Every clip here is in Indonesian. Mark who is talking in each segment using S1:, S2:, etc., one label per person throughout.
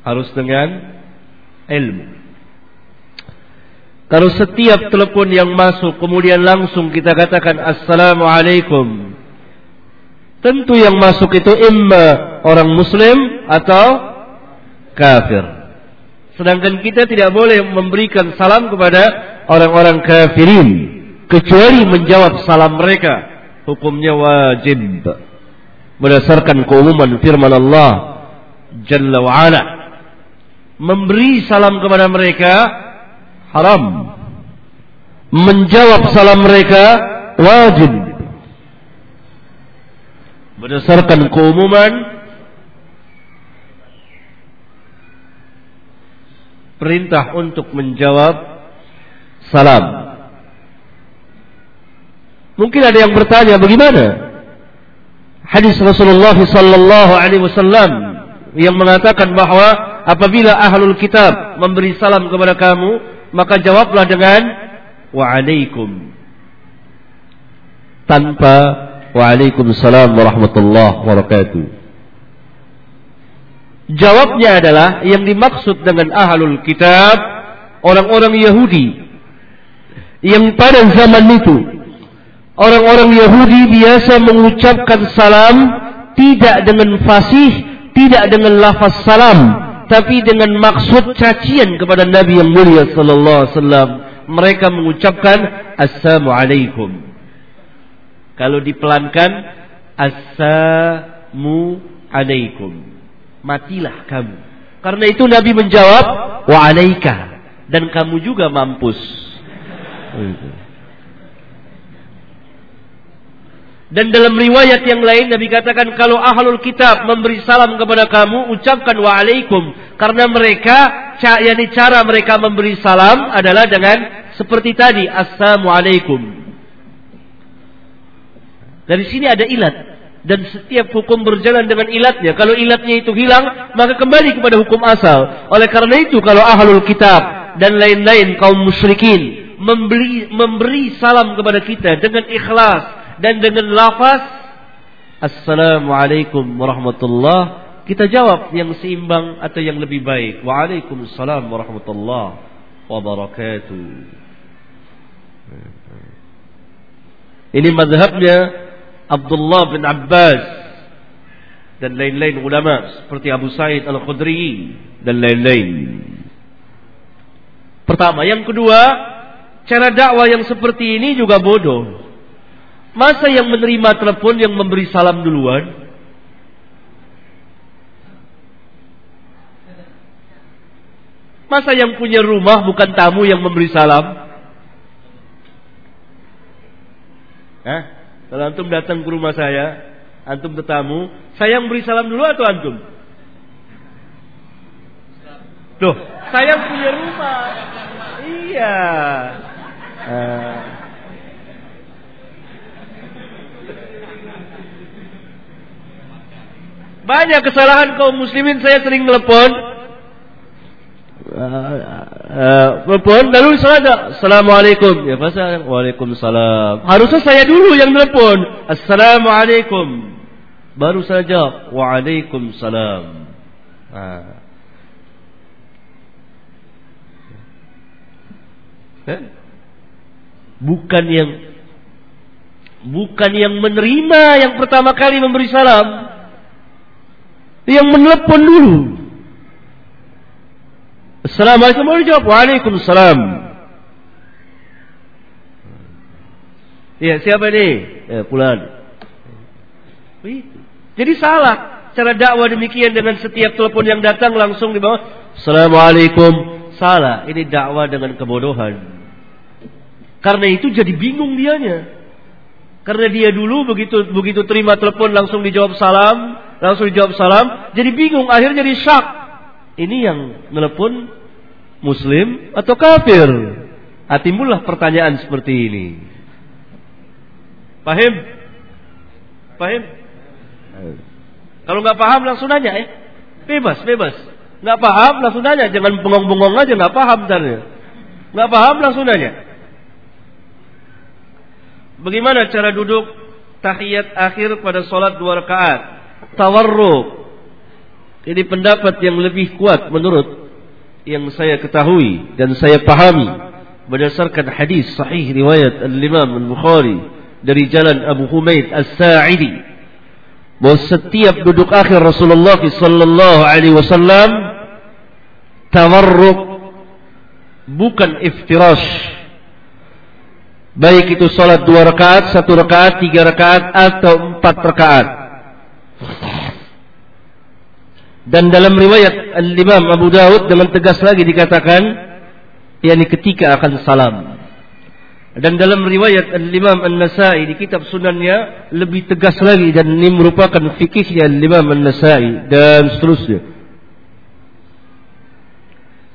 S1: Harus dengan ilmu. Kalau setiap telepon yang masuk kemudian langsung kita katakan Assalamualaikum. Tentu yang masuk itu imma orang muslim atau kafir. Sedangkan kita tidak boleh memberikan salam kepada orang-orang kafirin kecuali menjawab salam mereka. Hukumnya wajib berdasarkan keumuman firman Allah Jalla wa ala. Memberi salam kepada mereka haram. Menjawab salam mereka wajib. Berdasarkan keumuman perintah untuk menjawab salam. Mungkin ada yang bertanya bagaimana? Hadis Rasulullah sallallahu alaihi wasallam yang mengatakan bahwa apabila ahlul kitab memberi salam kepada kamu, maka jawablah dengan waalaikum. Tanpa waalaikumsalam warahmatullahi wabarakatuh. Jawabnya adalah yang dimaksud dengan ahlul kitab orang-orang Yahudi. Yang pada zaman itu orang-orang Yahudi biasa mengucapkan salam tidak dengan fasih, tidak dengan lafaz salam, tapi dengan maksud cacian kepada Nabi yang mulia sallallahu alaihi wasallam mereka mengucapkan assalamualaikum. Kalau dipelankan assalamu alaikum matilah kamu. Karena itu Nabi menjawab wa alaika. Dan kamu juga mampus Dan dalam riwayat yang lain Nabi katakan kalau ahlul kitab memberi salam kepada kamu ucapkan waalaikum karena mereka yakni cara mereka memberi salam adalah dengan seperti tadi assalamualaikum. Dari sini ada ilat dan setiap hukum berjalan dengan ilatnya. Kalau ilatnya itu hilang maka kembali kepada hukum asal. Oleh karena itu kalau ahlul kitab dan lain-lain kaum musyrikin memberi memberi salam kepada kita dengan ikhlas dan dengan lafaz Assalamualaikum warahmatullah kita jawab yang seimbang atau yang lebih baik. Waalaikumsalam warahmatullahi wabarakatuh. Ini mazhabnya Abdullah bin Abbas dan lain-lain ulama seperti Abu Said Al-Khudri dan lain-lain. Pertama, yang kedua, cara dakwah yang seperti ini juga bodoh. Masa yang menerima telepon yang memberi salam duluan? Masa yang punya rumah bukan tamu yang memberi salam? Hah? Kalau antum datang ke rumah saya, antum tetamu, saya yang beri salam dulu atau antum? Tuh, saya punya rumah. Iya. Uh, Banyak kesalahan kaum muslimin saya sering telepon. Telepon uh, lalu saja Assalamualaikum ya pasal Waalaikumsalam Harusnya saya dulu yang telepon Assalamualaikum Baru saja Waalaikumsalam. Eh? Bukan yang Bukan yang menerima Yang pertama kali memberi salam yang menelepon dulu. Assalamualaikum wabarakatuh. Waalaikumsalam. Ya, siapa ini? Ya, pulan. Jadi salah cara dakwah demikian dengan setiap telepon yang datang langsung di bawah Assalamualaikum. Salah, ini dakwah dengan kebodohan. Karena itu jadi bingung dianya. Karena dia dulu begitu begitu terima telepon langsung dijawab salam, langsung dijawab salam, jadi bingung, akhirnya jadi syak. Ini yang telepon muslim atau kafir? Ah, timbullah pertanyaan seperti ini. Paham? Paham? Kalau nggak paham langsung nanya ya. Bebas, bebas. Nggak paham langsung nanya, jangan bengong-bengong aja nggak paham tanya. Nggak paham langsung nanya. Bagaimana cara duduk tahiyat akhir pada solat dua rakaat? Tawarruk. Ini pendapat yang lebih kuat menurut yang saya ketahui dan saya pahami berdasarkan hadis sahih riwayat Al-Imam Al-Bukhari dari jalan Abu Humaid As-Sa'idi bahwa setiap duduk akhir Rasulullah sallallahu alaihi wasallam tawarruk bukan iftirash baik itu salat dua rakaat, satu rakaat, tiga rakaat atau empat rakaat dan dalam riwayat Al-Imam Abu Dawud dengan tegas lagi dikatakan yakni ketika akan salam. Dan dalam riwayat Al-Imam An-Nasai di kitab sunannya lebih tegas lagi dan ini merupakan fikihnya Al-Imam An-Nasai dan seterusnya.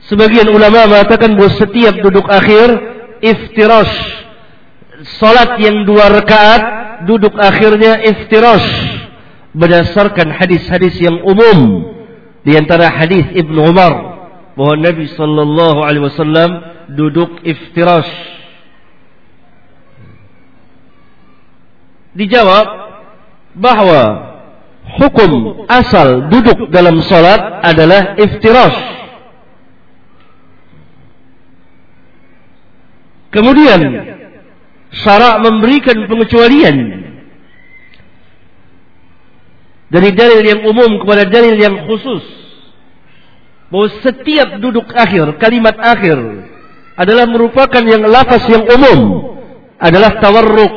S1: Sebagian ulama mengatakan bahawa setiap duduk akhir iftirash. Salat yang dua rakaat duduk akhirnya iftirash berdasarkan hadis-hadis yang umum di antara hadis Ibnu Umar bahwa Nabi sallallahu alaihi wasallam duduk iftirash. Dijawab bahwa hukum asal duduk dalam salat adalah iftirash. Kemudian syarak memberikan pengecualian dari dalil yang umum kepada dalil yang khusus bahwa setiap duduk akhir, kalimat akhir adalah merupakan yang lafaz yang umum adalah tawarruk.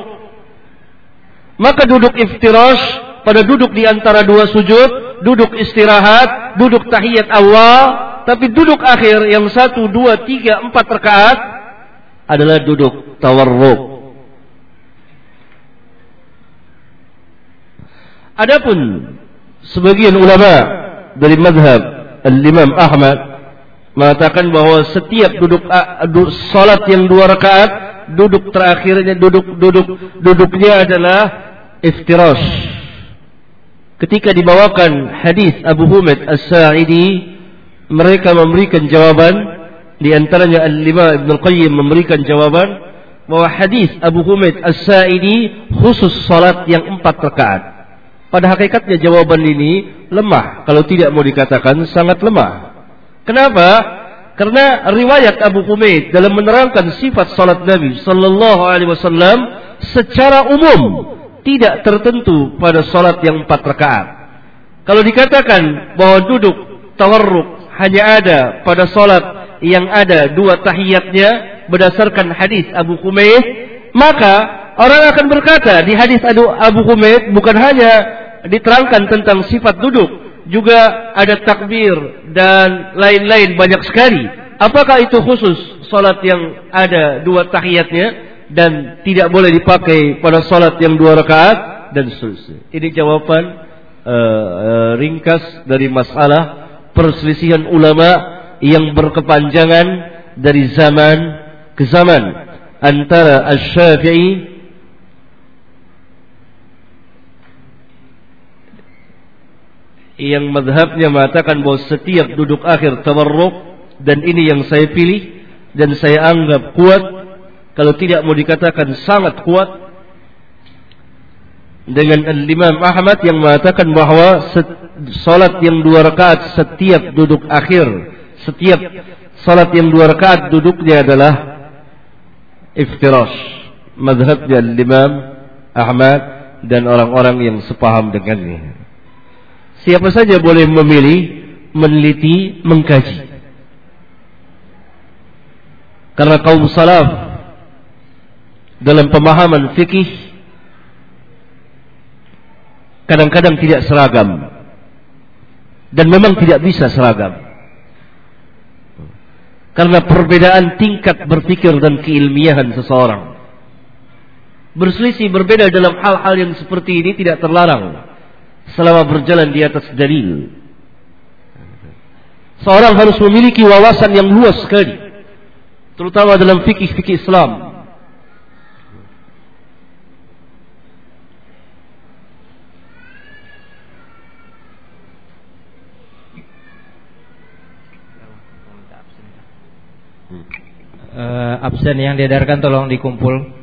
S1: Maka duduk iftirash pada duduk di antara dua sujud, duduk istirahat, duduk tahiyat awal, tapi duduk akhir yang satu, dua, tiga, empat rakaat adalah duduk tawarruk. Adapun sebagian ulama dari madhab Al-Imam Ahmad mengatakan bahwa setiap duduk salat yang dua rakaat duduk terakhirnya duduk duduk duduknya adalah iftirash. Ketika dibawakan hadis Abu Humaid As-Sa'idi mereka memberikan jawaban di antaranya Al-Imam Ibn Al-Qayyim memberikan jawaban bahwa hadis Abu Humaid As-Sa'idi khusus salat yang empat rakaat. Pada hakikatnya jawaban ini lemah. Kalau tidak mau dikatakan sangat lemah. Kenapa? Karena riwayat Abu Humaid dalam menerangkan sifat salat Nabi sallallahu alaihi wasallam secara umum tidak tertentu pada salat yang empat rakaat. Kalau dikatakan bahwa duduk tawarruk hanya ada pada salat yang ada dua tahiyatnya berdasarkan hadis Abu Humaid, maka orang akan berkata di hadis Abu Humaid bukan hanya diterangkan tentang sifat duduk juga ada takbir dan lain-lain banyak sekali. Apakah itu khusus salat yang ada dua tahiyatnya dan tidak boleh dipakai pada salat yang dua rakaat dan seterusnya? Ini jawaban uh, uh, ringkas dari masalah perselisihan ulama yang berkepanjangan dari zaman ke zaman. Antara Asy-Syafi'i yang madhabnya mengatakan bahwa setiap duduk akhir tawarruk dan ini yang saya pilih dan saya anggap kuat kalau tidak mau dikatakan sangat kuat dengan Imam Ahmad yang mengatakan bahwa salat yang dua rakaat setiap duduk akhir setiap salat yang dua rakaat duduknya adalah iftirash. Madhabnya Imam Ahmad dan orang-orang yang sepaham dengannya Siapa saja boleh memilih, meneliti, mengkaji. Karena kaum salaf dalam pemahaman fikih kadang-kadang tidak seragam dan memang tidak bisa seragam. Karena perbedaan tingkat berpikir dan keilmiahan seseorang. Berselisih berbeda dalam hal-hal yang seperti ini tidak terlarang selama berjalan di atas dalil. Seorang harus memiliki wawasan yang luas sekali, terutama dalam fikih-fikih Islam.
S2: Uh, absen yang diedarkan tolong dikumpul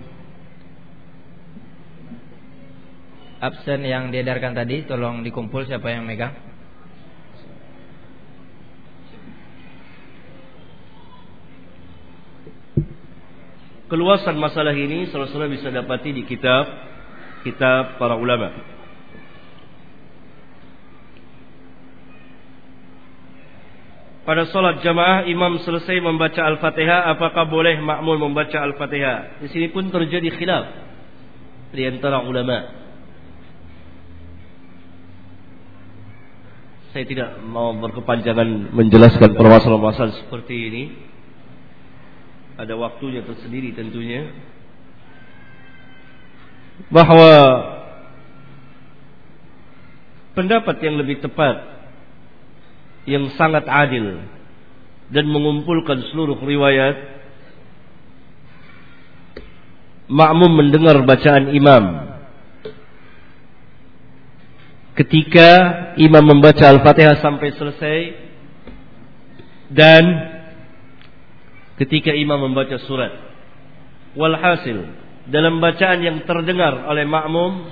S2: absen yang diedarkan tadi tolong dikumpul siapa yang megang
S1: keluasan masalah ini saudara-saudara bisa dapati di kitab kitab para ulama Pada solat jamaah imam selesai membaca Al-Fatihah apakah boleh makmum membaca Al-Fatihah? Di sini pun terjadi khilaf di antara ulama. Saya tidak mau berkepanjangan menjelaskan permasalahan-permasalahan seperti ini. Ada waktunya tersendiri tentunya. Bahwa pendapat yang lebih tepat yang sangat adil dan mengumpulkan seluruh riwayat makmum mendengar bacaan imam ketika imam membaca Al-Fatihah sampai selesai dan ketika imam membaca surat. Walhasil dalam bacaan yang terdengar oleh makmum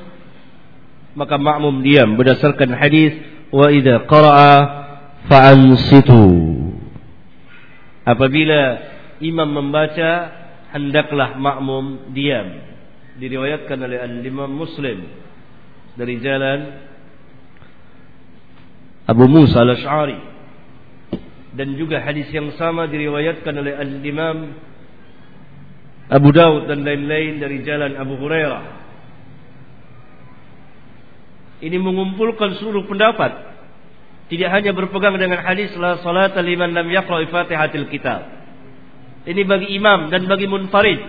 S1: maka makmum diam berdasarkan hadis wa idza qara'a fa'ansitu. Apabila imam membaca hendaklah makmum diam. Diriwayatkan oleh al-imam muslim dari jalan Abu Musa al-Ash'ari dan juga hadis yang sama diriwayatkan oleh al-imam Abu Daud dan lain-lain dari jalan Abu Hurairah ini mengumpulkan seluruh pendapat tidak hanya berpegang dengan hadis la salat liman lam yaqra Fatihatil Kitab. Ini bagi imam dan bagi munfarid.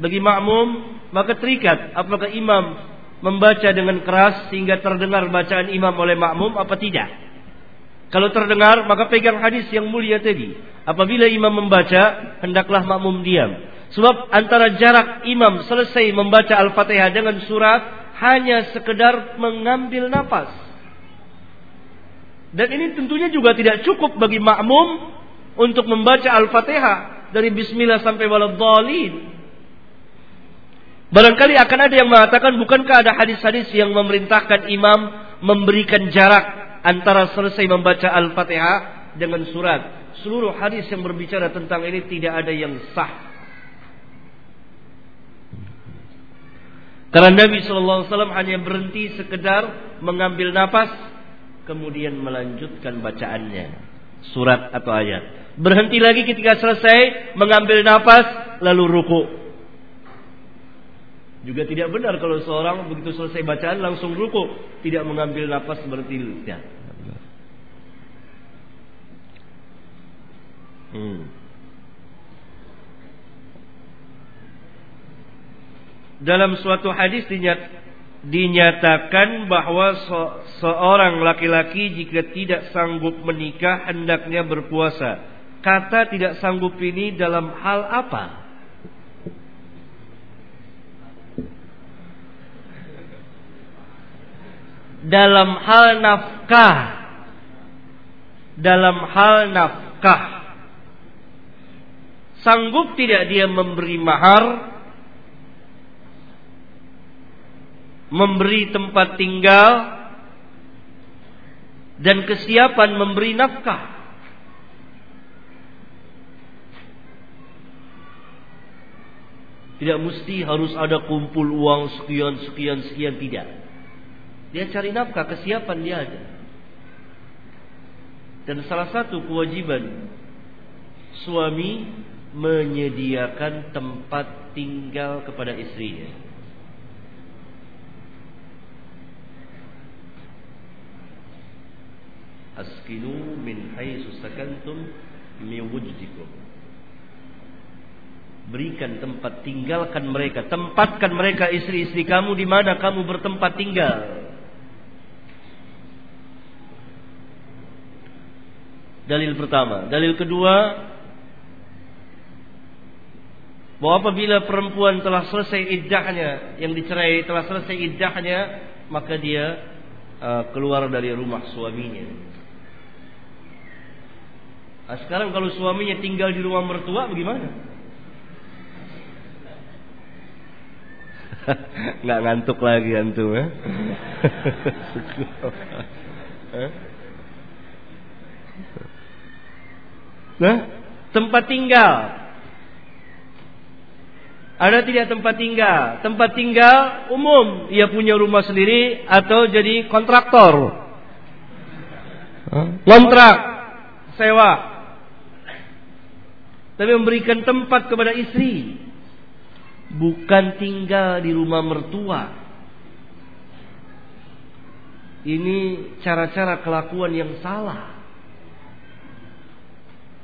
S1: Bagi makmum maka terikat apakah imam membaca dengan keras sehingga terdengar bacaan imam oleh makmum apa tidak. Kalau terdengar maka pegang hadis yang mulia tadi. Apabila imam membaca hendaklah makmum diam. Sebab antara jarak imam selesai membaca Al-Fatihah dengan surat hanya sekedar mengambil nafas. Dan ini tentunya juga tidak cukup bagi makmum untuk membaca Al-Fatihah dari bismillah sampai waladhdallin. Barangkali akan ada yang mengatakan bukankah ada hadis-hadis yang memerintahkan imam memberikan jarak antara selesai membaca Al-Fatihah dengan surat. Seluruh hadis yang berbicara tentang ini tidak ada yang sah. Karena Nabi SAW hanya berhenti sekedar mengambil nafas kemudian melanjutkan bacaannya surat atau ayat berhenti lagi ketika selesai mengambil nafas lalu ruku juga tidak benar kalau seorang begitu selesai bacaan langsung ruku tidak mengambil nafas berarti tidak hmm. dalam suatu hadis dinyat dinyatakan bahwa se seorang laki-laki jika tidak sanggup menikah hendaknya berpuasa. Kata tidak sanggup ini dalam hal apa? Dalam hal nafkah. Dalam hal nafkah. Sanggup tidak dia memberi mahar memberi tempat tinggal dan kesiapan memberi nafkah. Tidak mesti harus ada kumpul uang sekian sekian sekian tidak. Dia cari nafkah, kesiapan dia ada. Dan salah satu kewajiban suami menyediakan tempat tinggal kepada istrinya. askinu min haitsu sakantum min wujdikum berikan tempat tinggalkan mereka tempatkan mereka istri-istri kamu di mana kamu bertempat tinggal dalil pertama dalil kedua bahwa apabila perempuan telah selesai iddahnya yang dicerai telah selesai iddahnya maka dia uh, keluar dari rumah suaminya Nah, sekarang kalau suaminya tinggal di rumah mertua bagaimana? Nggak ngantuk lagi antum ya? nah, tempat tinggal. Ada tidak tempat tinggal? Tempat tinggal umum, ia punya rumah sendiri atau jadi kontraktor. Kontrak, sewa. Tapi memberikan tempat kepada istri. Bukan tinggal di rumah mertua. Ini cara-cara kelakuan yang salah.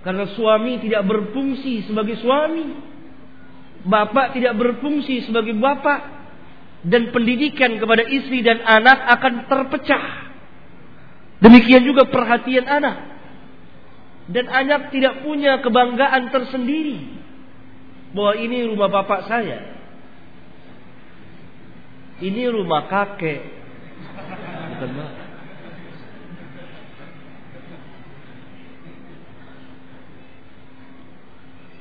S1: Karena suami tidak berfungsi sebagai suami bapak tidak berfungsi sebagai bapak dan pendidikan kepada istri dan anak akan terpecah. Demikian juga perhatian anak. Dan anak tidak punya kebanggaan tersendiri bahwa ini rumah bapak saya. Ini rumah kakek.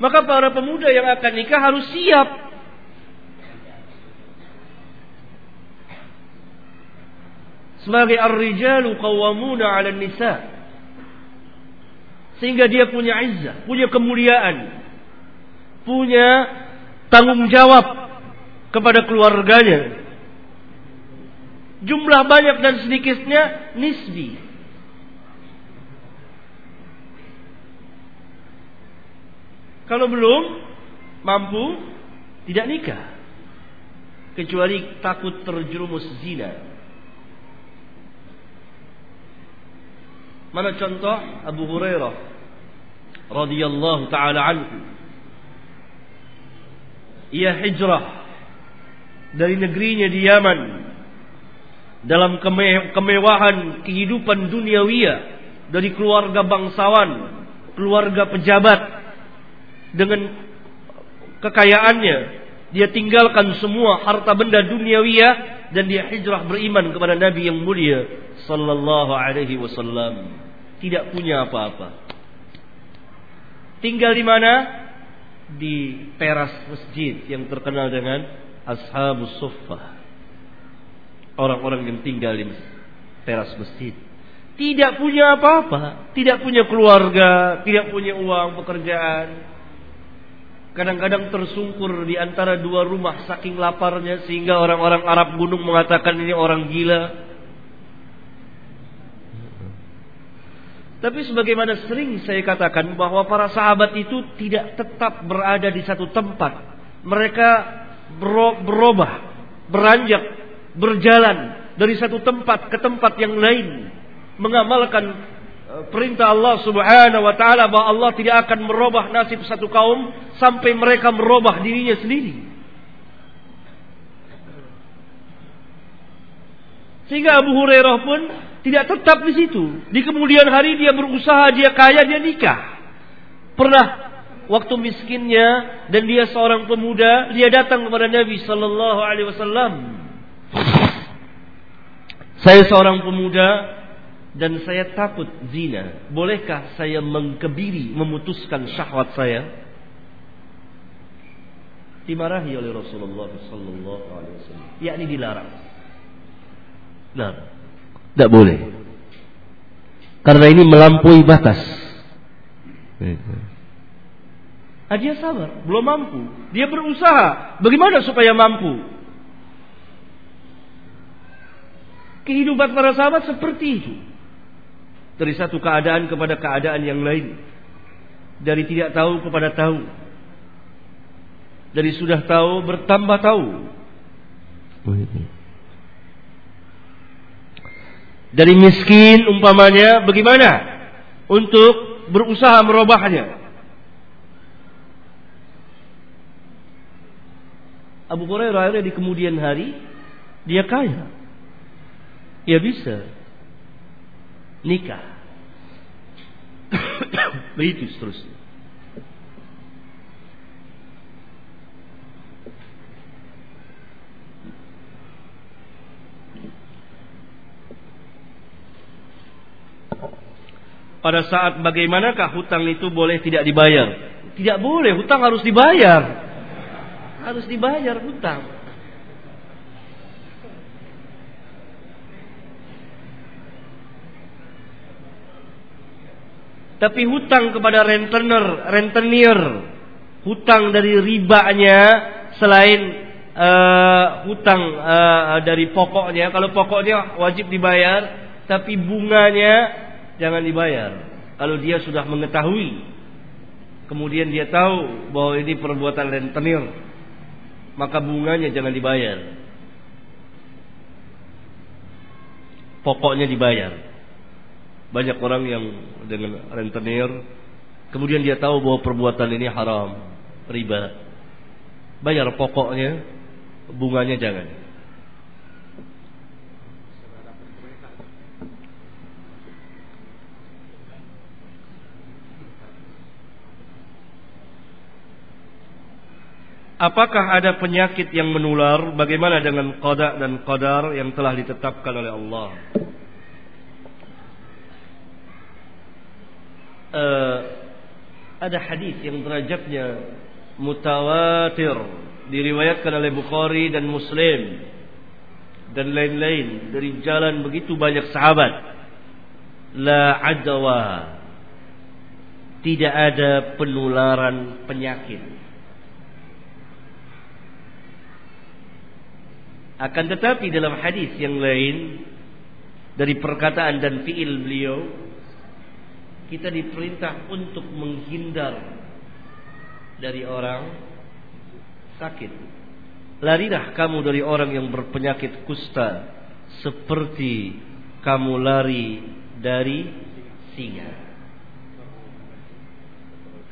S1: Maka para pemuda yang akan nikah harus siap. Sebagai ar-rijalu qawwamuna 'ala nisa. Sehingga dia punya izzah, punya kemuliaan, punya tanggung jawab kepada keluarganya. Jumlah banyak dan sedikitnya nisbi. Kalau belum mampu tidak nikah. Kecuali takut terjerumus zina. Mana contoh Abu Hurairah radhiyallahu taala anhu. Ia hijrah dari negerinya di Yaman dalam kemewahan kehidupan duniawiya dari keluarga bangsawan, keluarga pejabat dengan kekayaannya dia tinggalkan semua harta benda duniawiyah dan dia hijrah beriman kepada Nabi yang mulia sallallahu alaihi wasallam. Tidak punya apa-apa. Tinggal di mana? Di teras masjid yang terkenal dengan ashabus suffah. Orang-orang yang tinggal di teras masjid. Tidak punya apa-apa. Tidak punya keluarga tidak punya uang pekerjaan kadang-kadang tersungkur di antara dua rumah saking laparnya sehingga orang-orang Arab gunung mengatakan ini orang gila. Tapi sebagaimana sering saya katakan bahwa para sahabat itu tidak tetap berada di satu tempat. Mereka berubah, beranjak, berjalan dari satu tempat ke tempat yang lain, mengamalkan perintah Allah Subhanahu wa taala bahwa Allah tidak akan merubah nasib satu kaum sampai mereka merubah dirinya sendiri. Sehingga Abu Hurairah pun tidak tetap di situ. Di kemudian hari dia berusaha, dia kaya, dia nikah. Pernah waktu miskinnya dan dia seorang pemuda, dia datang kepada Nabi sallallahu alaihi wasallam. Saya seorang pemuda dan saya takut zina, bolehkah saya mengkebiri, memutuskan syahwat saya? Dimarahi oleh Rasulullah sallallahu alaihi wasallam. Yakni dilarang. Nah, tidak boleh. Karena ini melampaui batas. Ah, dia sabar, belum mampu. Dia berusaha. Bagaimana supaya mampu? Kehidupan para sahabat seperti itu dari satu keadaan kepada keadaan yang lain. Dari tidak tahu kepada tahu. Dari sudah tahu bertambah tahu. Dari miskin umpamanya bagaimana? Untuk berusaha merubahnya. Abu Hurairah di kemudian hari dia kaya. Ya bisa nikah Begitu seterusnya. Pada saat bagaimanakah hutang itu boleh tidak dibayar? Tidak boleh, hutang harus dibayar. Harus dibayar hutang. Tapi hutang kepada rentenir, rentenir, hutang dari ribanya selain uh, hutang uh, dari pokoknya. Kalau pokoknya wajib dibayar, tapi bunganya jangan dibayar. Kalau dia sudah mengetahui, kemudian dia tahu bahwa ini perbuatan rentenir, maka bunganya jangan dibayar. Pokoknya dibayar. Banyak orang yang dengan rentenir, kemudian dia tahu bahwa perbuatan ini haram, riba. Bayar pokoknya, bunganya jangan. Apakah ada penyakit yang menular? Bagaimana dengan qada dan qadar yang telah ditetapkan oleh Allah? Uh, ada hadis yang derajatnya mutawatir diriwayatkan oleh Bukhari dan Muslim dan lain-lain dari jalan begitu banyak sahabat. La adwa. Tidak ada penularan penyakit. Akan tetapi dalam hadis yang lain dari perkataan dan fiil beliau kita diperintah untuk menghindar dari orang sakit. Larilah kamu dari orang yang berpenyakit kusta seperti kamu lari dari singa.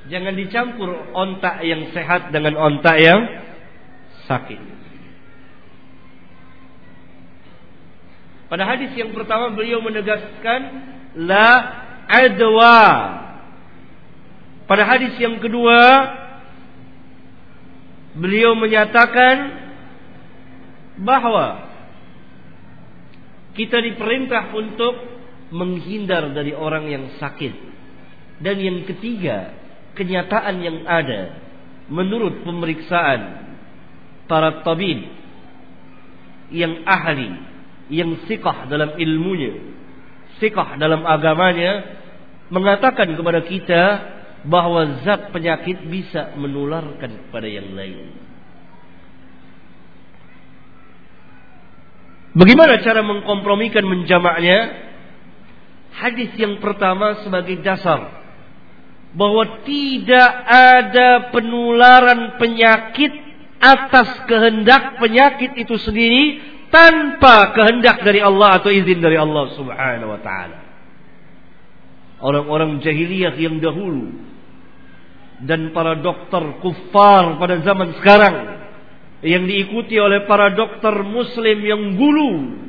S1: Jangan dicampur ontak yang sehat dengan ontak yang sakit. Pada hadis yang pertama beliau menegaskan la adwa. Pada hadis yang kedua beliau menyatakan bahwa kita diperintah untuk menghindar dari orang yang sakit. Dan yang ketiga, kenyataan yang ada menurut pemeriksaan para tabib yang ahli yang sikah dalam ilmunya, sikah dalam agamanya, mengatakan kepada kita bahwa zat penyakit bisa menularkan kepada yang lain. Bagaimana cara mengkompromikan menjamaknya? Hadis yang pertama sebagai dasar bahwa tidak ada penularan penyakit atas kehendak penyakit itu sendiri tanpa kehendak dari Allah atau izin dari Allah Subhanahu wa taala. Orang-orang jahiliyah yang dahulu dan para dokter kufar pada zaman sekarang yang diikuti oleh para dokter muslim yang gulu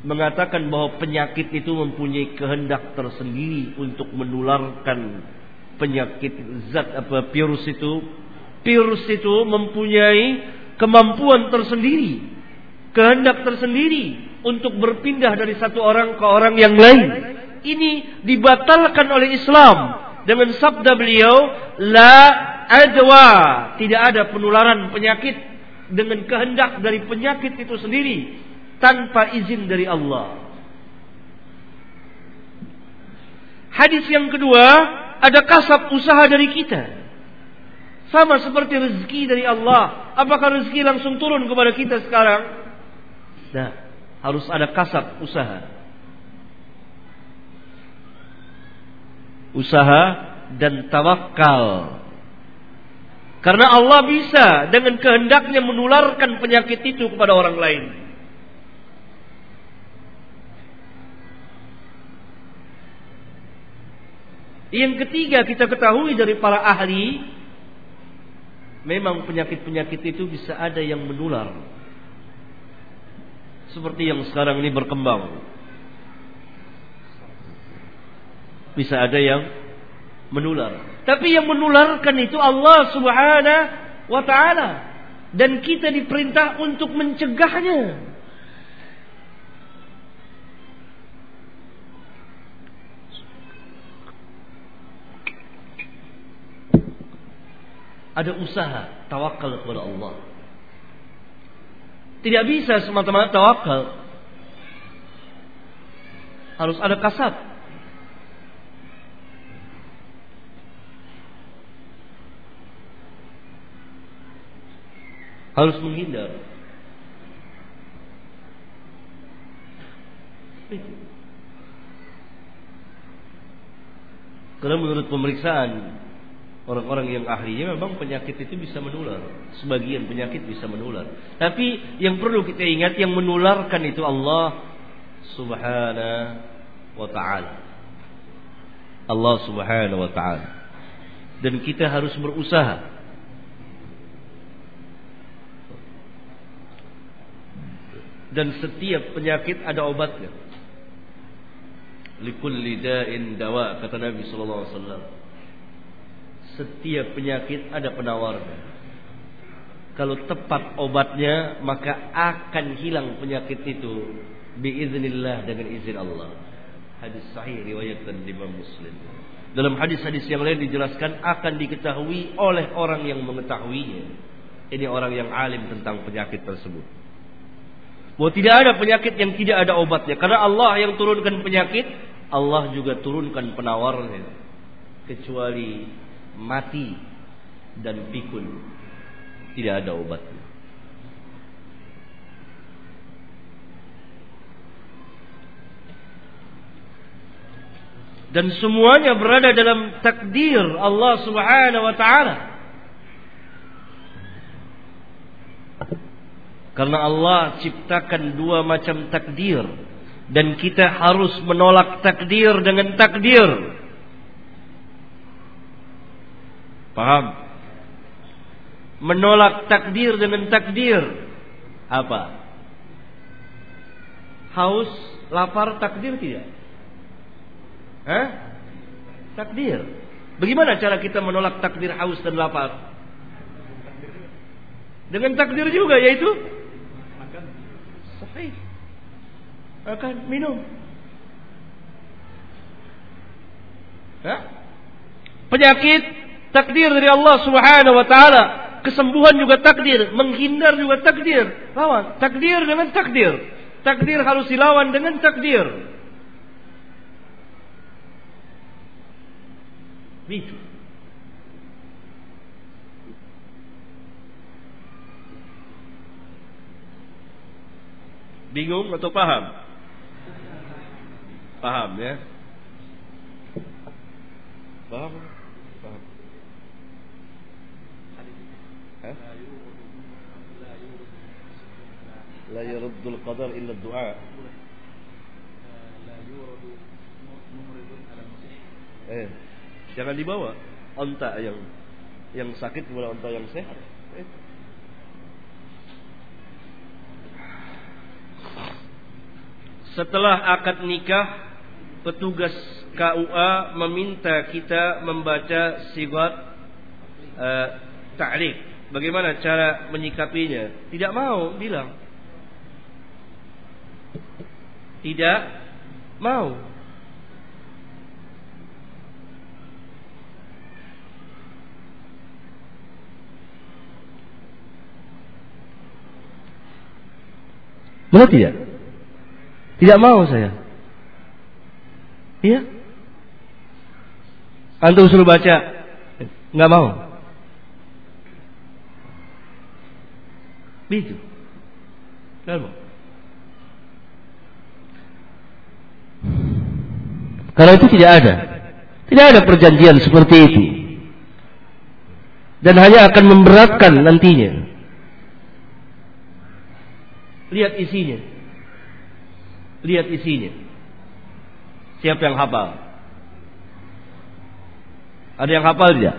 S1: mengatakan bahwa penyakit itu mempunyai kehendak tersendiri untuk menularkan penyakit zat apa virus itu virus itu mempunyai kemampuan tersendiri kehendak tersendiri untuk berpindah dari satu orang ke orang yang lain. Ini dibatalkan oleh Islam dengan sabda beliau la adwa, tidak ada penularan penyakit dengan kehendak dari penyakit itu sendiri tanpa izin dari Allah. Hadis yang kedua, ada kasab usaha dari kita. Sama seperti rezeki dari Allah. Apakah rezeki langsung turun kepada kita sekarang? Nah, harus ada kasab usaha. Usaha dan tawakal. Karena Allah bisa dengan kehendaknya menularkan penyakit itu kepada orang lain. Yang ketiga kita ketahui dari para ahli memang penyakit-penyakit itu bisa ada yang menular seperti yang sekarang ini berkembang. Bisa ada yang menular. Tapi yang menularkan itu Allah Subhanahu wa taala dan kita diperintah untuk mencegahnya. Ada usaha tawakal kepada Allah. Tidak bisa semata-mata tawakal. Harus ada kasat. Harus menghindar. Karena menurut pemeriksaan orang-orang yang ahlinya memang penyakit itu bisa menular. Sebagian penyakit bisa menular. Tapi yang perlu kita ingat yang menularkan itu Allah Subhanahu wa taala. Allah Subhanahu wa taala. Dan kita harus berusaha dan setiap penyakit ada obatnya likulli da'in dawa kata Nabi sallallahu alaihi wasallam. Setiap penyakit ada penawarnya. Kalau tepat obatnya maka akan hilang penyakit itu biiznillah dengan izin Allah. Hadis sahih riwayat Imam Muslim. Dalam hadis-hadis yang lain dijelaskan akan diketahui oleh orang yang mengetahuinya. Ini orang yang alim tentang penyakit tersebut. Bahwa tidak ada penyakit yang tidak ada obatnya. Karena Allah yang turunkan penyakit Allah juga turunkan penawarnya kecuali mati dan pikun tidak ada obatnya. Dan semuanya berada dalam takdir Allah Subhanahu wa taala. Karena Allah ciptakan dua macam takdir dan kita harus menolak takdir dengan takdir. Paham? Menolak takdir dengan takdir. Apa? Haus, lapar, takdir tidak? Hah? Takdir. Bagaimana cara kita menolak takdir haus dan lapar? Dengan takdir juga yaitu makan. Sahih akan minum. Ya? Penyakit takdir dari Allah Subhanahu wa taala. Kesembuhan juga takdir, menghindar juga takdir. Lawan takdir dengan takdir. Takdir harus dilawan dengan takdir. Begitu. Bingung atau paham? Paham ya? Paham? Paham. Hah? Yuradul qadar illa du'a. Eh, jangan dibawa onta yang yang sakit kepada onta yang sehat. Eh. Setelah akad nikah petugas KUA meminta kita membaca sigat uh, ta'rif. Bagaimana cara menyikapinya? Tidak mau bilang. Tidak mau. Benar tidak? Tidak mau saya. Iya. Antum suruh baca, nggak mau. Begitu. Nggak mau. Kalau itu tidak ada. Tidak ada perjanjian seperti itu. Dan hanya akan memberatkan nantinya. Lihat isinya. Lihat isinya. Siapa yang hafal? Ada yang hafal tidak?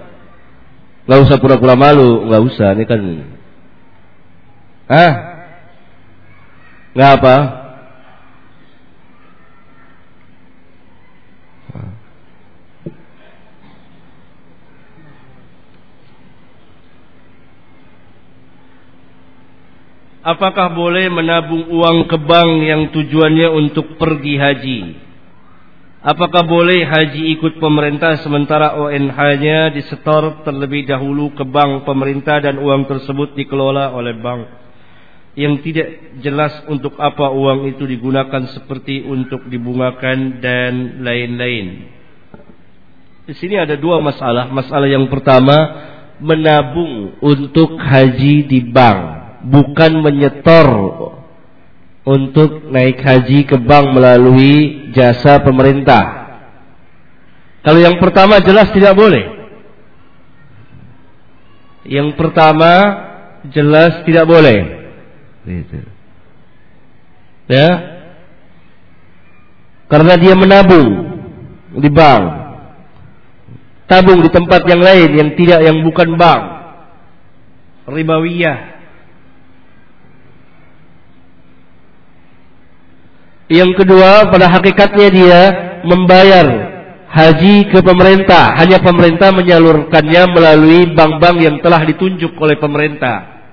S1: Gak usah pura-pura malu, gak usah. Ini kan, ah, nggak apa? Apakah boleh menabung uang ke bank yang tujuannya untuk pergi haji? Apakah boleh haji ikut pemerintah sementara ONH-nya disetor terlebih dahulu ke bank pemerintah dan uang tersebut dikelola oleh bank yang tidak jelas untuk apa uang itu digunakan seperti untuk dibungakan dan lain-lain. Di sini ada dua masalah. Masalah yang pertama menabung untuk haji di bank. bukan menyetor untuk naik haji ke bank melalui jasa pemerintah. Kalau yang pertama jelas tidak boleh. Yang pertama jelas tidak boleh. Gitu. Ya. Karena dia menabung di bank. Tabung di tempat yang lain yang tidak yang bukan bank. Ribawiyah. Yang kedua, pada hakikatnya dia membayar haji ke pemerintah. Hanya pemerintah menyalurkannya melalui bank-bank yang telah ditunjuk oleh pemerintah.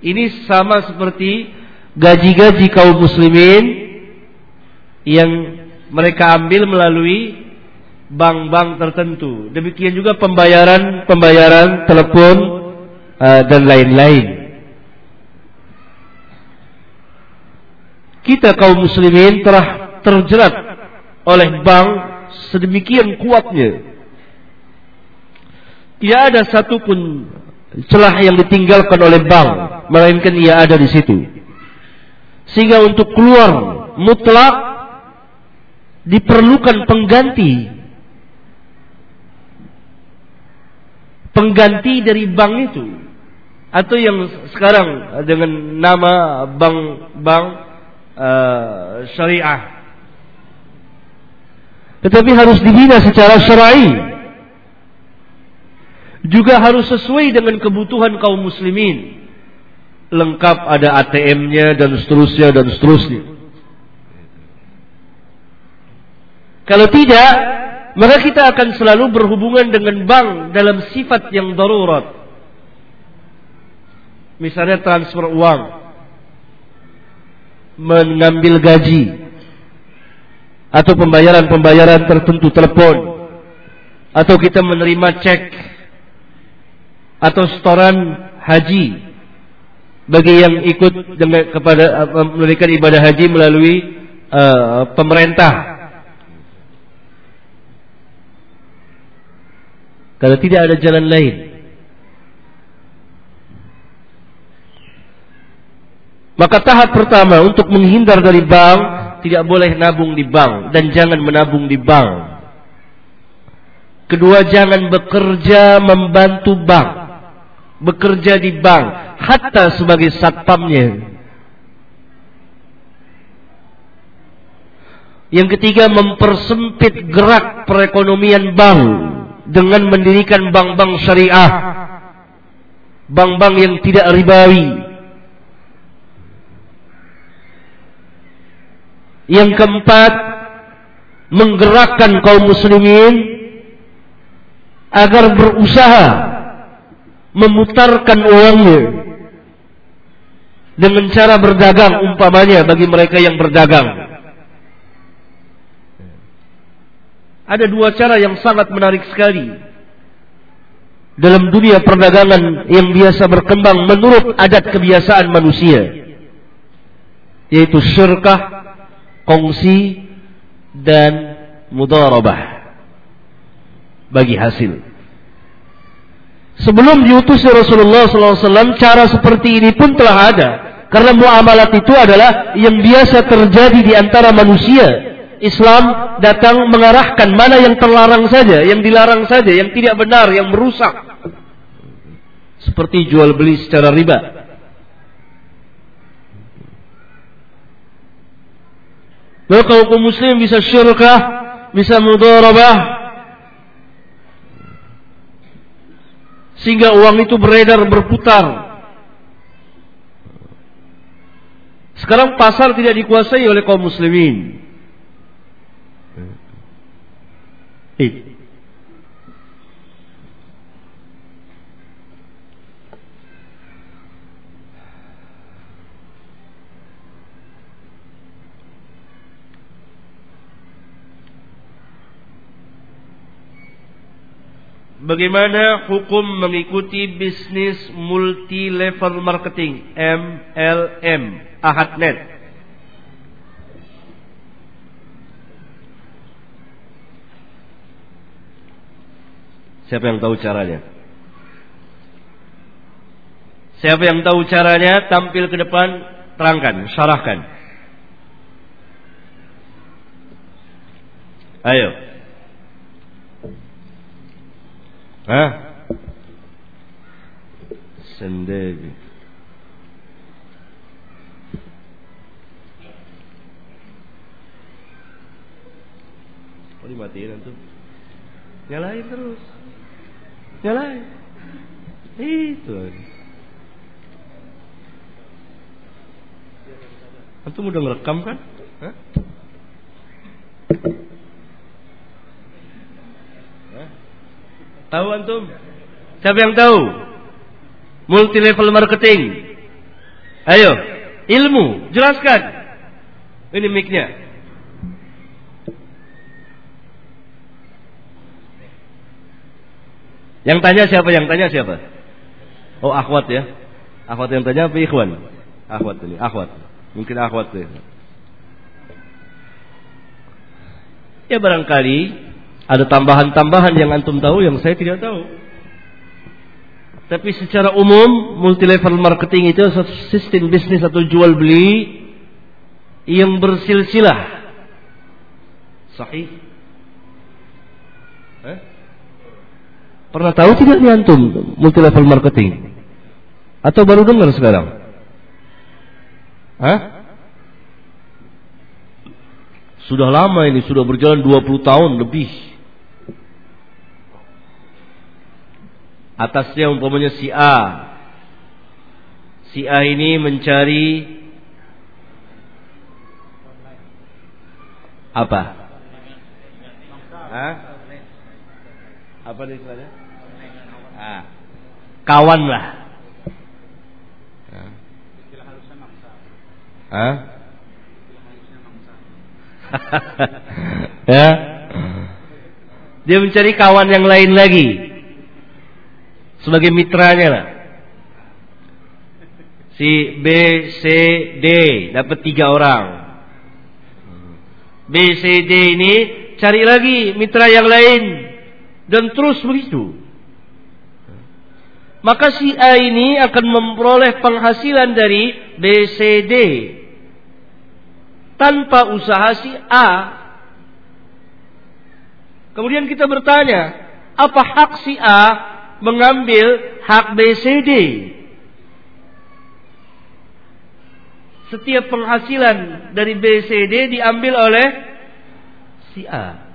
S1: Ini sama seperti gaji-gaji kaum muslimin yang mereka ambil melalui bank-bank tertentu. Demikian juga pembayaran-pembayaran telepon uh, dan lain-lain. Kita kaum muslimin telah terjerat oleh bank sedemikian kuatnya. Tidak ada satupun celah yang ditinggalkan oleh bank, melainkan ia ada di situ. Sehingga untuk keluar mutlak diperlukan pengganti. Pengganti dari bank itu. Atau yang sekarang dengan nama bank-bank uh, syariah. Tetapi harus dibina secara syar'i. Juga harus sesuai dengan kebutuhan kaum muslimin. Lengkap ada ATM-nya dan seterusnya dan seterusnya. Kalau tidak, maka kita akan selalu berhubungan dengan bank dalam sifat yang darurat. Misalnya transfer uang mengambil gaji atau pembayaran-pembayaran tertentu telepon atau kita menerima cek atau setoran haji bagi yang ikut dengan kepada menunaikan ibadah haji melalui uh, pemerintah. Kalau tidak ada jalan lain, Maka tahap pertama untuk menghindar dari bank tidak boleh nabung di bank dan jangan menabung di bank. Kedua jangan bekerja membantu bank. Bekerja di bank hatta sebagai satpamnya. Yang ketiga mempersempit gerak perekonomian bank dengan mendirikan bank-bank syariah. Bank-bank yang tidak ribawi Yang keempat, menggerakkan kaum muslimin agar berusaha memutarkan uangnya dengan cara berdagang umpamanya bagi mereka yang berdagang. Ada dua cara yang sangat menarik sekali dalam dunia perdagangan yang biasa berkembang menurut adat kebiasaan manusia yaitu syirkah kongsi dan mudarabah bagi hasil. Sebelum diutus Rasulullah SAW, cara seperti ini pun telah ada. Karena muamalat itu adalah yang biasa terjadi di antara manusia. Islam datang mengarahkan mana yang terlarang saja, yang dilarang saja, yang tidak benar, yang merusak. Seperti jual beli secara riba. Kalau kaum muslim bisa syirkah, bisa mudharabah, sehingga uang itu beredar berputar. Sekarang pasar tidak dikuasai oleh kaum muslimin. Bagaimana hukum mengikuti bisnis multi level marketing MLM Ahadnet? Siapa yang tahu caranya? Siapa yang tahu caranya, tampil ke depan, terangkan, syarahkan. Ayo. Hah? Sendiri. Oh dimatiin antum. Nyalain terus. Nyalain. Itu. Antum udah ngerekam kan? Hah? Hah? Tahu antum? Siapa yang tahu? Multi level marketing. Ayo, ilmu, jelaskan. Ini mic-nya. Yang tanya siapa? Yang tanya siapa? Oh, akhwat ya. Akhwat yang tanya apa ikhwan? Akhwat ini, akhwat. Mungkin akhwat ya. Ya barangkali ada tambahan-tambahan yang antum tahu yang saya tidak tahu. Tapi secara umum multi level marketing itu sistem bisnis atau jual beli yang bersilsilah. Sahih? Eh? Pernah tahu tidak nih antum multi level marketing? Atau baru dengar sekarang? Hah? Sudah lama ini, sudah berjalan 20 tahun lebih. Atasnya umpamanya si A. Si A ini mencari apa? Hah? Apa istilahnya? Nah, kawan lah. Hah? ya. Dia mencari kawan yang lain lagi. Sebagai mitranya lah. Si B, C, D dapat tiga orang. B, C, D ini cari lagi mitra yang lain. Dan terus begitu maka si A ini akan memperoleh penghasilan dari BCD tanpa usaha si A. Kemudian kita bertanya, apa hak si A mengambil hak BCD? Setiap penghasilan dari BCD diambil oleh si A.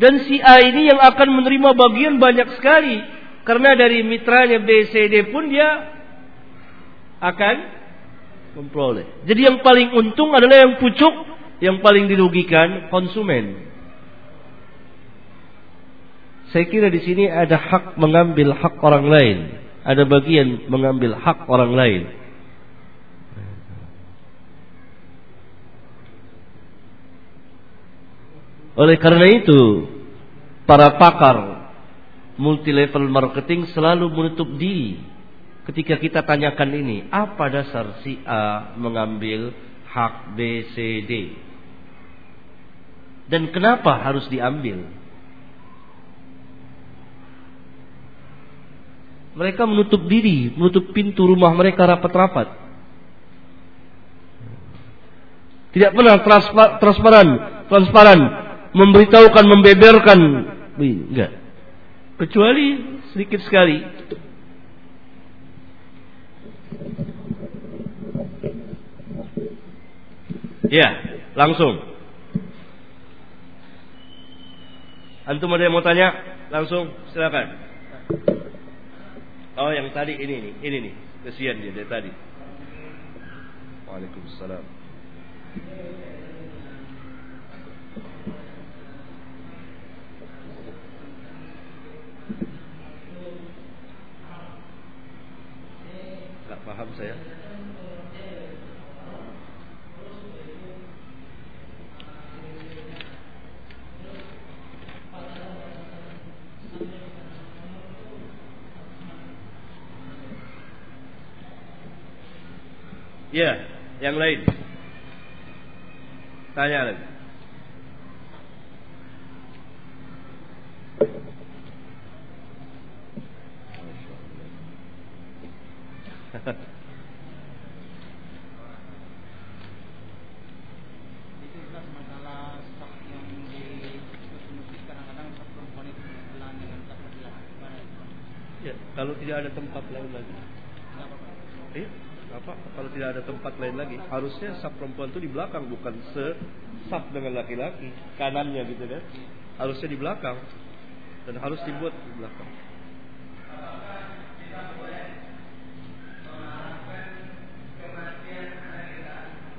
S1: Dan si A ini yang akan menerima bagian banyak sekali. Karena dari mitranya BCD pun dia akan memperoleh. Jadi yang paling untung adalah yang pucuk, yang paling dirugikan konsumen. Saya kira di sini ada hak mengambil hak orang lain, ada bagian mengambil hak orang lain. Oleh karena itu, para pakar multi level marketing selalu menutup diri ketika kita tanyakan ini, apa dasar si A mengambil hak B, C, D? Dan kenapa harus diambil? Mereka menutup diri, menutup pintu rumah mereka rapat-rapat. Tidak pernah transparan, transparan memberitahukan, membeberkan. Enggak. Kecuali sedikit sekali. Ya, langsung. Antum ada yang mau tanya? Langsung, silakan. Oh, yang tadi ini nih, ini nih. Kesian dia dari tadi. Waalaikumsalam. paham saya Ya, yang lain. Tanya lagi. Ya, kalau tidak ada tempat lain lagi. Iya, apa? Kalau tidak ada tempat lain lagi, harusnya sab perempuan itu di belakang bukan se sab dengan laki-laki, kanannya gitu kan. Harusnya di belakang dan harus dibuat di belakang.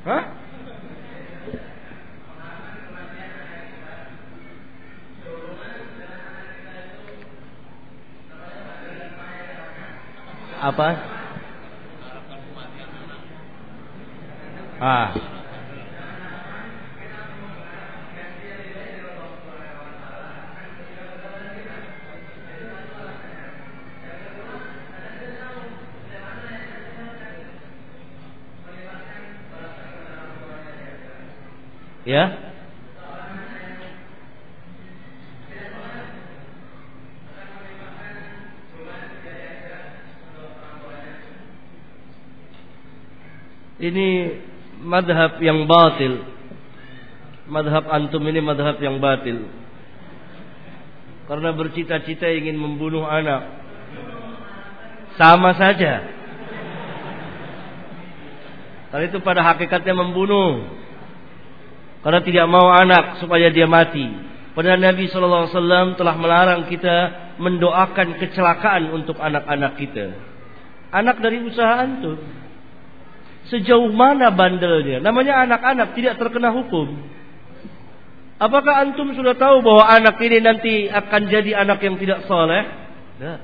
S1: Hah? Apa? Ah. Ya. Ini madhab yang batil. Madhab antum ini madhab yang batil. Karena bercita-cita ingin membunuh anak. Sama saja. Karena itu pada hakikatnya membunuh. Karena tidak mau anak supaya dia mati. Padahal Nabi SAW telah melarang kita mendoakan kecelakaan untuk anak-anak kita. Anak dari usaha antum. Sejauh mana bandelnya? Namanya anak-anak tidak terkena hukum. Apakah antum sudah tahu bahwa anak ini nanti akan jadi anak yang tidak soleh? Nah.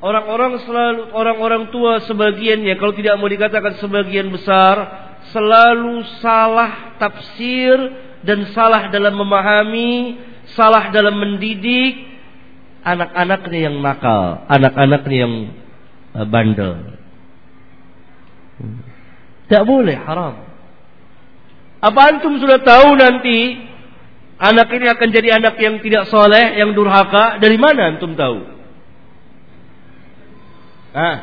S1: Orang-orang selalu orang-orang tua sebagiannya kalau tidak mau dikatakan sebagian besar selalu salah tafsir dan salah dalam memahami, salah dalam mendidik anak-anaknya yang nakal, anak-anaknya yang eh, bandel. Tidak boleh, haram. Apa antum sudah tahu nanti anak ini akan jadi anak yang tidak soleh, yang durhaka? Dari mana antum tahu? Ah,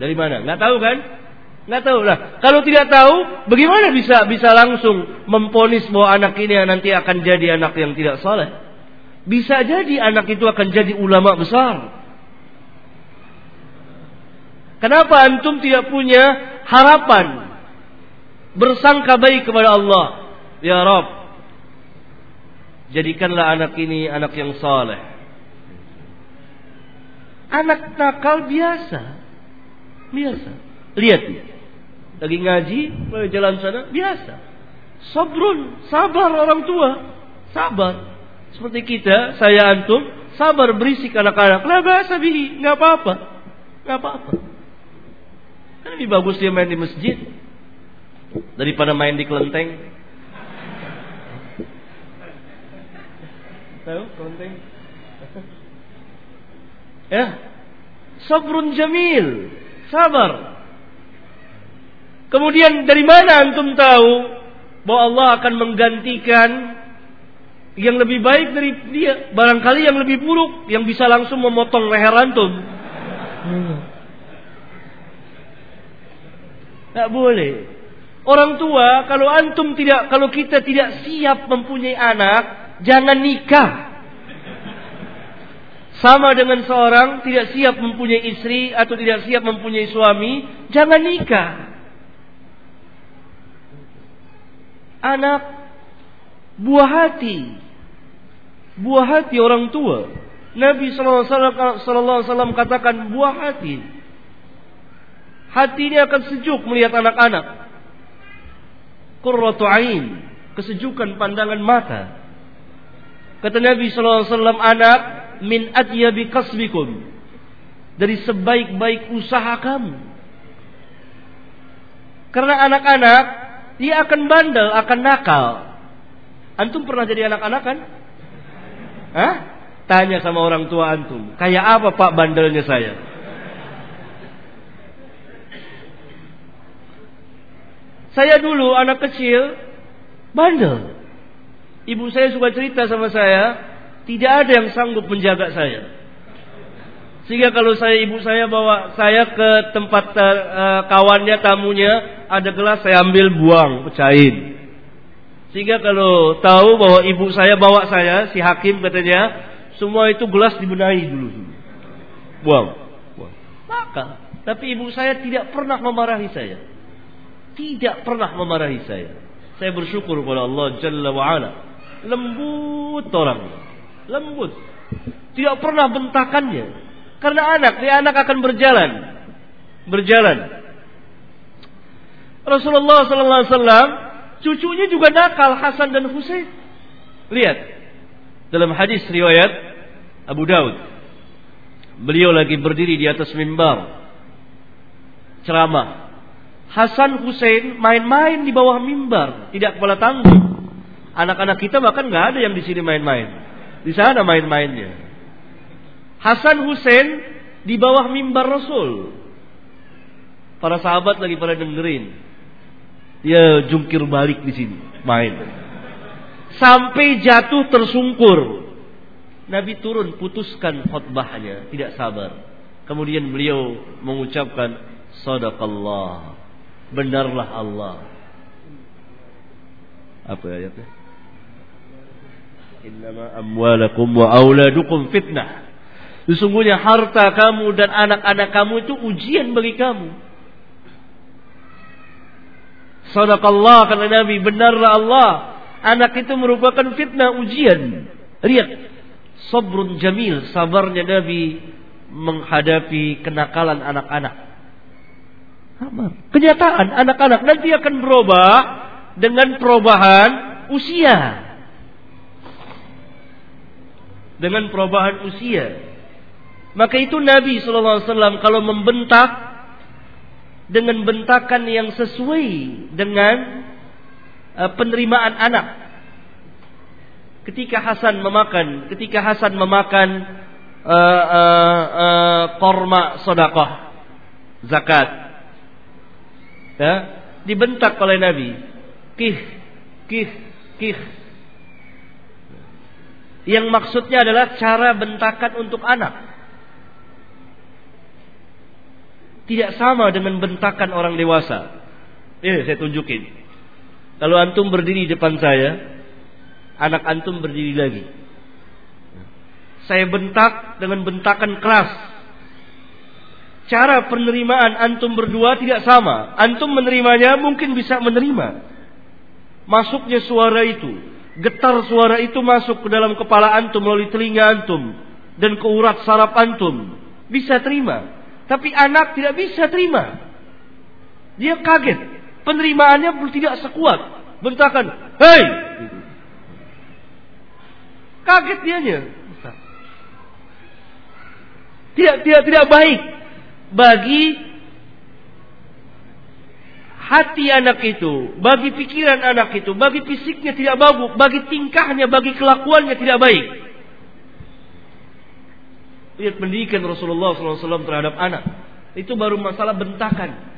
S1: dari mana? Nggak tahu kan? Nggak tahu lah. Kalau tidak tahu, bagaimana bisa bisa langsung memponis bahwa anak ini nanti akan jadi anak yang tidak soleh? Bisa jadi anak itu akan jadi ulama besar. Kenapa antum tidak punya harapan bersangka baik kepada Allah? Ya Rob, jadikanlah anak ini anak yang saleh. Anak nakal biasa. Biasa. Lihat nih. Lagi ngaji, mulai jalan sana, biasa. Sabrun, sabar orang tua. Sabar. Seperti kita, saya antum, sabar berisik anak-anak. Lah bahasa bihi, nggak apa-apa. Nggak apa-apa. Kan lebih bagus dia main di masjid daripada main di kelenteng. Tahu kelenteng? Ya. Sabrun jamil. Sabar. Kemudian dari mana antum tahu bahwa Allah akan menggantikan yang lebih baik dari dia, barangkali yang lebih buruk yang bisa langsung memotong leher antum. Hmm. Tidak boleh. Orang tua, kalau antum tidak, kalau kita tidak siap mempunyai anak, jangan nikah. Sama dengan seorang tidak siap mempunyai istri atau tidak siap mempunyai suami, jangan nikah. Anak buah hati. Buah hati orang tua. Nabi SAW katakan buah hati. Hati ini akan sejuk melihat anak-anak. Qurratu ain, kesejukan pandangan mata. Kata Nabi SAW, anak min adyabi kasbikum. Dari sebaik-baik usaha kamu. Karena anak-anak, dia akan bandel, akan nakal. Antum pernah jadi anak-anak kan? Hah? Tanya sama orang tua antum. Kayak apa pak bandelnya saya? Saya dulu anak kecil bandel. Ibu saya suka cerita sama saya, tidak ada yang sanggup menjaga saya. Sehingga kalau saya ibu saya bawa saya ke tempat uh, kawannya tamunya ada gelas saya ambil buang pecahin. Sehingga kalau tahu bahwa ibu saya bawa saya si hakim katanya semua itu gelas dibenahi dulu. Buang. buang. Maka tapi ibu saya tidak pernah memarahi saya. Tidak pernah memarahi saya. Saya bersyukur kepada Allah Jalla wa ala. Lembut orang. Lembut. Tidak pernah bentakannya. Karena anak, dia anak akan berjalan. Berjalan. Rasulullah sallallahu alaihi wasallam cucunya juga nakal Hasan dan Husain. Lihat dalam hadis riwayat Abu Daud. Beliau lagi berdiri di atas mimbar ceramah. Hasan Husain main-main di bawah mimbar, tidak kepala tanggung. Anak-anak kita bahkan nggak ada yang di sini main-main. Di sana main-mainnya. Hasan Hussein di bawah mimbar Rasul. Para sahabat lagi pada dengerin. Dia jungkir balik di sini, main. Sampai jatuh tersungkur. Nabi turun putuskan khutbahnya, tidak sabar. Kemudian beliau mengucapkan sadaqallah. Benarlah Allah. Apa ayatnya? Innama amwalakum wa auladukum fitnah. Sesungguhnya harta kamu dan anak-anak kamu itu ujian bagi kamu. Sadaqallah kata Nabi, benarlah Allah. Anak itu merupakan fitnah ujian. Lihat, sabrun jamil, sabarnya Nabi menghadapi kenakalan anak-anak. Kenyataan anak-anak nanti akan berubah dengan perubahan usia. Dengan perubahan usia. Maka itu Nabi SAW kalau membentak dengan bentakan yang sesuai dengan uh, penerimaan anak. Ketika Hasan memakan, ketika Hasan memakan uh, uh, uh, korma sodakoh zakat, ya, dibentak oleh Nabi, kih, kih, kih. Yang maksudnya adalah cara bentakan untuk anak. tidak sama dengan bentakan orang dewasa. Ini saya tunjukin. Kalau antum berdiri di depan saya, anak antum berdiri lagi. Saya bentak dengan bentakan keras. Cara penerimaan antum berdua tidak sama. Antum menerimanya mungkin bisa menerima. Masuknya suara itu, getar suara itu masuk ke dalam kepala antum melalui telinga antum dan ke urat saraf antum. Bisa terima. Tapi anak tidak bisa terima. Dia kaget. Penerimaannya tidak sekuat. Bentakan, hei! Kaget dianya. Tidak, tidak, tidak baik bagi hati anak itu, bagi pikiran anak itu, bagi fisiknya tidak bagus, bagi tingkahnya, bagi kelakuannya tidak baik. Lihat pendidikan Rasulullah SAW terhadap anak. Itu baru masalah bentakan.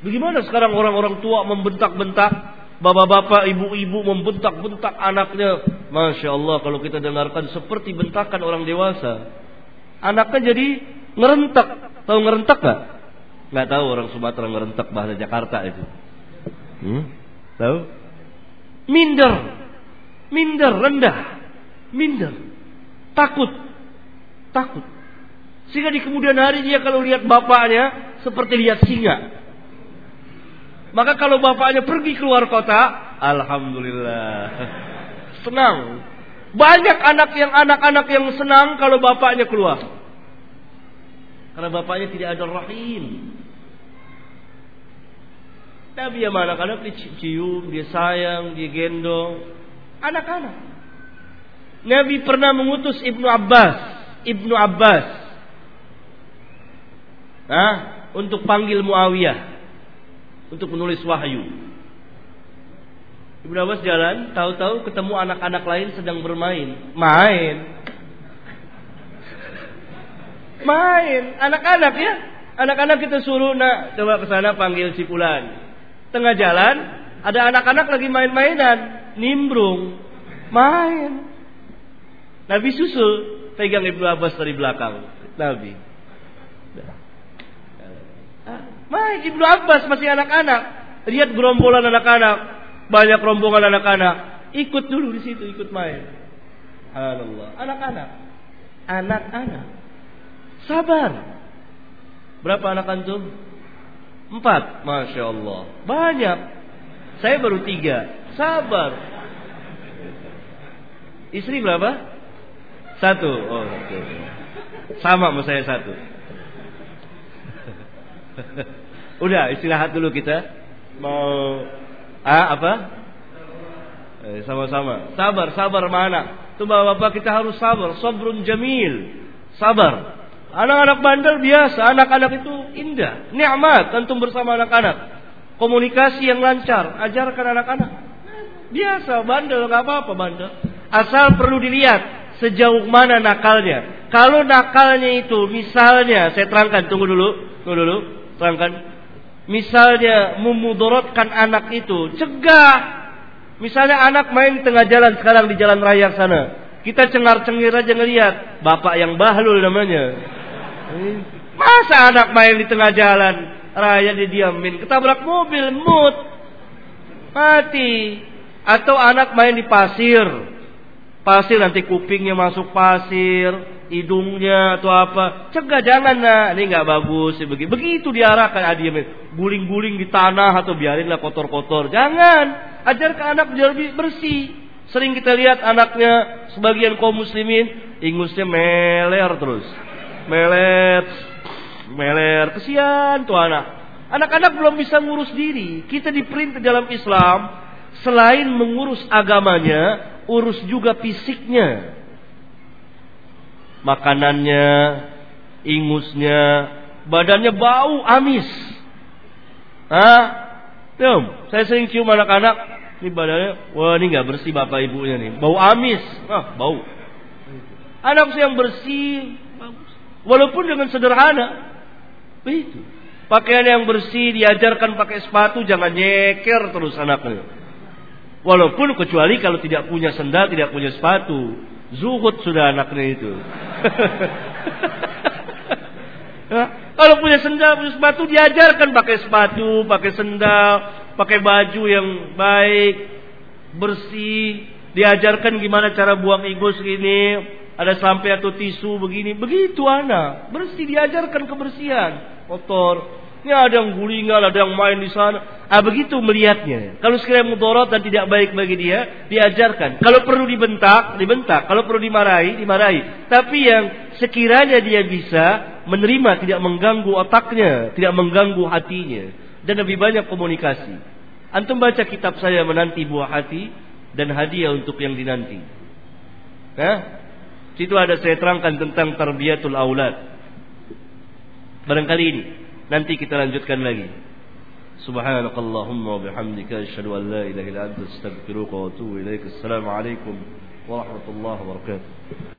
S1: Bagaimana sekarang orang-orang tua membentak-bentak Bapak-bapak, ibu-ibu membentak-bentak anaknya. Masya Allah kalau kita dengarkan seperti bentakan orang dewasa. Anaknya jadi ngerentak. Tahu ngerentak gak? Gak tahu orang Sumatera ngerentak bahasa Jakarta itu. Hmm? Tahu? Minder. Minder, rendah. Minder. Takut takut. Sehingga di kemudian hari dia kalau lihat bapaknya seperti lihat singa. Maka kalau bapaknya pergi keluar kota, alhamdulillah. Senang. Banyak anak yang anak-anak yang senang kalau bapaknya keluar. Karena bapaknya tidak ada rahim. Tapi ya anak-anak dicium, dia sayang, dia gendong. Anak-anak. Nabi pernah mengutus Ibnu Abbas Ibnu Abbas nah, untuk panggil Muawiyah untuk menulis wahyu. Ibnu Abbas jalan, tahu-tahu ketemu anak-anak lain sedang bermain. Main. Main, anak-anak ya. Anak-anak kita suruh, nak coba ke sana panggil si Fulan. Tengah jalan, ada anak-anak lagi main-mainan, nimbrung, main. Nabi susul, pegang Ibnu Abbas dari belakang. Nabi. Main Ibnu Abbas masih anak-anak. Lihat gerombolan anak-anak, banyak rombongan anak-anak. Ikut dulu di situ, ikut main. Allah, anak-anak, anak-anak. Sabar. Berapa anak antum? Empat, masya Allah. Banyak. Saya baru tiga. Sabar. Istri berapa? Satu. Oh, oke. Sama sama saya satu. Udah istirahat dulu kita. Mau ah apa? Eh, sama-sama. Sabar, sabar mana? Tuh bapak-bapak kita harus sabar. Sabrun jamil. Sabar. Anak-anak bandel biasa, anak-anak itu indah, nikmat antum bersama anak-anak. Komunikasi yang lancar, ajarkan anak-anak. Biasa bandel nggak apa-apa bandel. Asal perlu dilihat sejauh mana nakalnya. Kalau nakalnya itu misalnya saya terangkan tunggu dulu, tunggu dulu, terangkan. Misalnya memudorotkan anak itu, cegah. Misalnya anak main di tengah jalan sekarang di jalan raya sana. Kita cengar-cengir aja ngelihat bapak yang bahlul namanya. Masa anak main di tengah jalan? Raya didiamin, ketabrak mobil, mut, mati. Atau anak main di pasir, pasir nanti kupingnya masuk pasir, hidungnya atau apa, cegah jangan nah, ini nggak bagus, begitu. Diarahkan adiamin, guling-guling di tanah atau biarinlah kotor-kotor, jangan. Ajarkan anak biar bersih. Sering kita lihat anaknya sebagian kaum muslimin ingusnya meler terus melet, meler, kesian tuh anak. Anak-anak belum bisa ngurus diri. Kita diperintah dalam Islam selain mengurus agamanya, urus juga fisiknya. Makanannya, ingusnya, badannya bau amis. Hah? Tuh, saya sering cium anak-anak, ini badannya, wah ini nggak bersih bapak ibunya nih, bau amis, ah bau. Anak yang bersih, Walaupun dengan sederhana. Begitu. Pakaian yang bersih diajarkan pakai sepatu jangan nyeker terus anaknya. Walaupun kecuali kalau tidak punya sendal, tidak punya sepatu. Zuhud sudah anaknya itu. ya, kalau punya sendal, punya sepatu diajarkan pakai sepatu, pakai sendal, pakai baju yang baik, bersih, diajarkan gimana cara buang ingus ini, ada sampai atau tisu begini, begitu anak. Bersih diajarkan kebersihan. Kotor. Ini ada yang gulingan, ada yang main di sana. Ah begitu melihatnya. Kalau sekiranya mudorot dan tidak baik bagi dia, diajarkan. Kalau perlu dibentak, dibentak. Kalau perlu dimarahi, dimarahi. Tapi yang sekiranya dia bisa menerima, tidak mengganggu otaknya, tidak mengganggu hatinya. Dan lebih banyak komunikasi. Antum baca kitab saya menanti buah hati dan hadiah untuk yang dinanti. Hah? Situ ada saya terangkan tentang tarbiyatul aulad. Barangkali ini nanti kita lanjutkan lagi. Subhanakallahumma wa bihamdika asyhadu an la ilaha illa anta astaghfiruka wa atubu ilaik. Assalamu alaikum warahmatullahi wabarakatuh.